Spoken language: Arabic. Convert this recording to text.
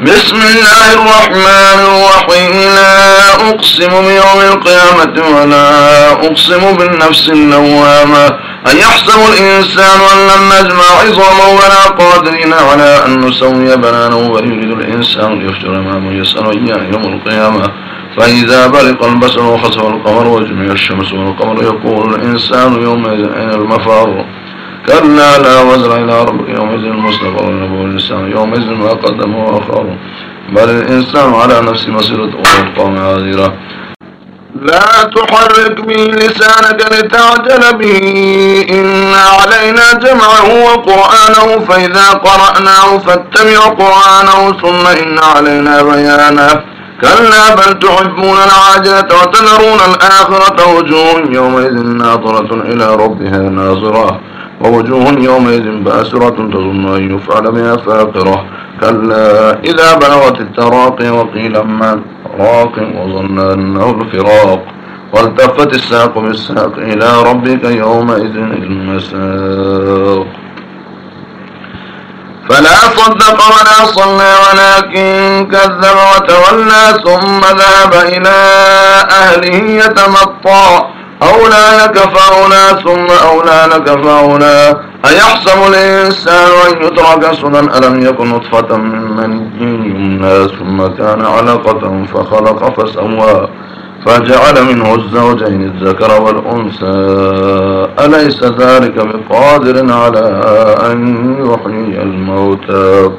بسم الله الرحمن الرحيم. لا أقسم بيوم القيامة ولا أقسم بالنفس اللوامة أن يحسب الإنسان أن لم نجمع عظامه ولا قادرين على أن نسوي بنانه بل يريد الإنسان ليفجر أمامه يسأل إياه يوم القيامة. فإذا برق البصر وخسف القمر وجمع الشمس والقمر يقول الإنسان يومئذ أين المفار كلا لا وزر إلى ربك يومئذ المستقر ونبو الإنسان يومئذ ما قدم وأخر بل الإنسان على نفس مسيرة القوم عاذرة. لا تحرك به لسانك لتعجل به. إن علينا جمعه وقرآنه فإذا قرأناه فاتبع قرآنه ثم إن علينا بيانه. كلا بل تحبون العاجلة وتذرون الآخرة وجوه يومئذ ناظرة إلى ربها ناظرة. ووجوه يومئذ باسرة تظن أن يفعل بها فاقرة. كلا إذا بلغت التراقي وقيل من راق وظن أنه الفراق. والتفت الساق بالساق إلى ربك يومئذ المساق. فلا صدق ولا صلى ولكن كذب وتولى ثم ذهب إلى أهله يتمطى. أولى لك فأولى ثم أولى لك فأولى. أيحسب الإنسان أن يترك سدى ألم يكن نطفة من مني يمنى ثم كان علقة فخلق فسوى. فجعل منه الزوجين الذكر والأنثى. أليس ذلك بقادر على أن يحيي الموتى؟